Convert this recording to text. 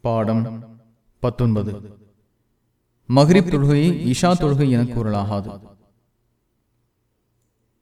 பாடம் பத்தொன்பது. மஹ்ரிப் தொழுகையை இஷா தொழுகை என கூறலாகாது.